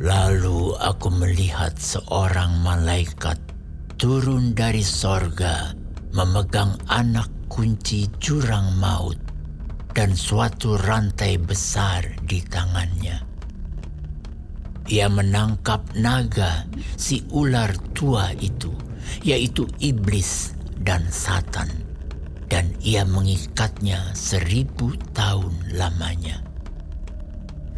Lalu aku melihat seorang malaikat turun dari sorga memegang anak kunci jurang maut dan suatu rantai besar di tangannya. Ia menangkap naga si ular tua itu, yaitu iblis dan Satan, dan ia mengikatnya seribu tahun lamanya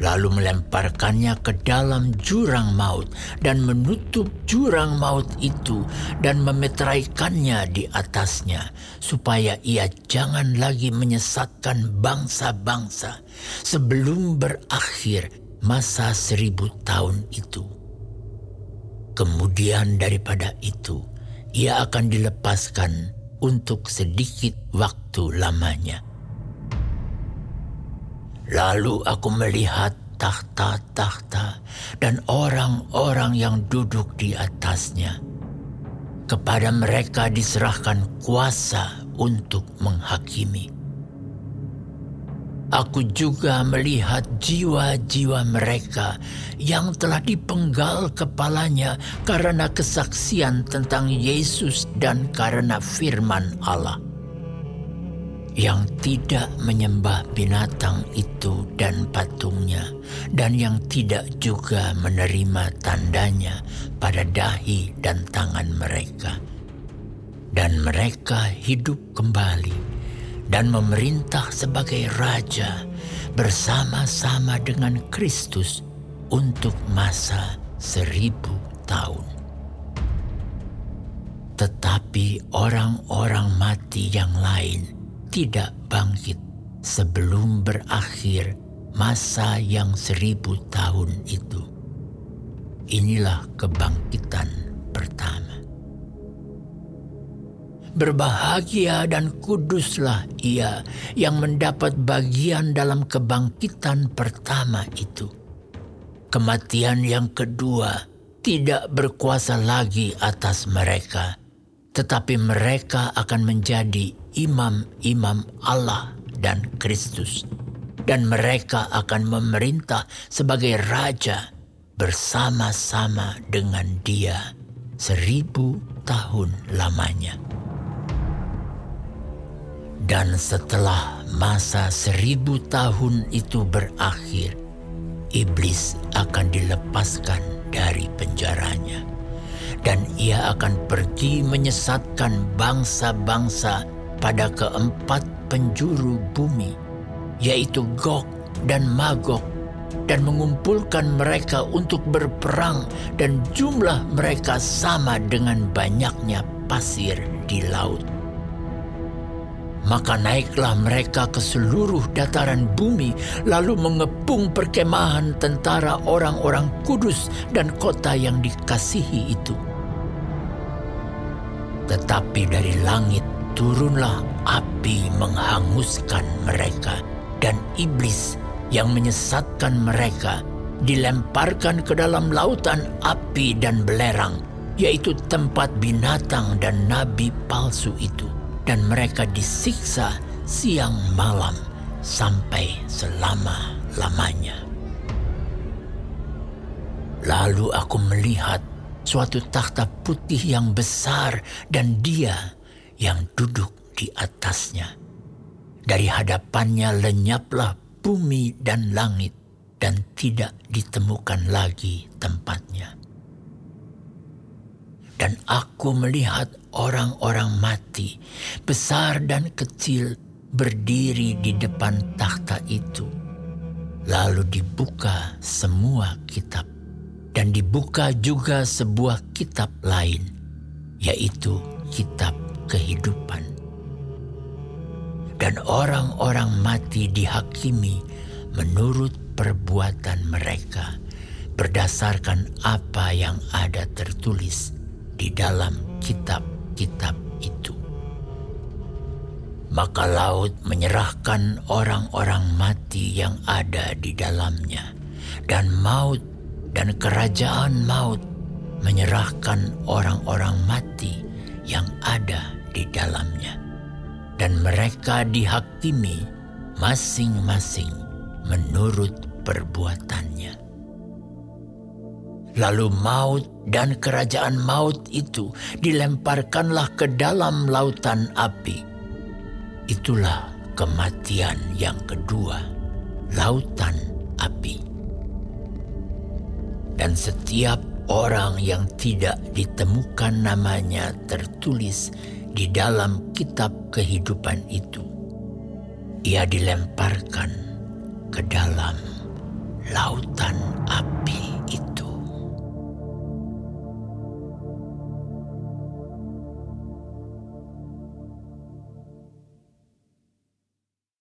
lalu melemparkannya ke dalam jurang maut dan menutup jurang maut itu dan memeteraikannya di atasnya supaya ia jangan lagi menyesatkan bangsa-bangsa sebelum berakhir masa seribu tahun itu. Kemudian daripada itu, ia akan dilepaskan untuk sedikit waktu lamanya Lalu aku melihat tahta-tahta dan orang-orang yang duduk di atasnya. Kepada mereka diserahkan kuasa untuk menghakimi. Aku juga melihat jiwa-jiwa mereka yang telah dipenggal kepalanya karena kesaksian tentang Yesus dan karena firman Allah yang tidak menyembah binatang itu dan patungnya, dan yang tidak juga menerima tandanya pada dahi dan tangan mereka. Dan mereka hidup kembali dan memerintah sebagai raja bersama-sama dengan Kristus untuk masa seribu tahun. Tetapi orang-orang mati yang lain tidak bangkit sebelum berakhir masa yang seribu tahun itu. Inilah kebangkitan pertama. Berbahagia dan kuduslah ia yang mendapat bagian dalam kebangkitan pertama itu. Kematian yang kedua tidak berkuasa lagi atas mereka, tetapi mereka akan menjadi imam-imam Allah dan Kristus, dan mereka akan memerintah sebagai raja bersama-sama dengan Dia seribu tahun lamanya. Dan setelah masa seribu tahun itu berakhir, iblis akan dilepaskan dari penjaranya, dan ia akan pergi menyesatkan bangsa-bangsa pada keempat penjuru bumi, yaitu Gog dan Magog, dan mengumpulkan mereka untuk berperang dan jumlah mereka sama dengan banyaknya pasir di laut. Maka naiklah mereka ke seluruh dataran bumi, lalu mengepung perkemahan tentara orang-orang kudus dan kota yang dikasihi itu. Tetapi dari langit turunlah api menghanguskan mereka dan iblis yang menyesatkan mereka dilemparkan ke dalam lautan api dan belerang yaitu tempat binatang dan nabi palsu itu dan mereka disiksa siang malam sampai selama-lamanya. Lalu aku melihat suatu takhta putih yang besar dan dia yang duduk di atasnya. Dari hadapannya lenyaplah bumi dan langit dan tidak ditemukan lagi tempatnya. Dan aku melihat orang-orang mati, besar dan kecil, berdiri di depan takhta itu. Lalu dibuka semua kitab, dan dibuka juga sebuah kitab lain, yaitu kitab kehidupan. Dan orang-orang mati dihakimi menurut perbuatan mereka berdasarkan apa yang ada tertulis di dalam kitab-kitab itu. Maka laut menyerahkan orang-orang mati yang ada di dalamnya, dan maut dan kerajaan maut menyerahkan orang-orang mati yang ada di dalamnya, dan mereka dihakimi masing-masing menurut perbuatannya. Lalu maut dan kerajaan maut itu dilemparkanlah ke dalam lautan api. Itulah kematian yang kedua, lautan. Dan setiap orang yang tidak ditemukan namanya tertulis di dalam kitab kehidupan itu, ia dilemparkan ke dalam lautan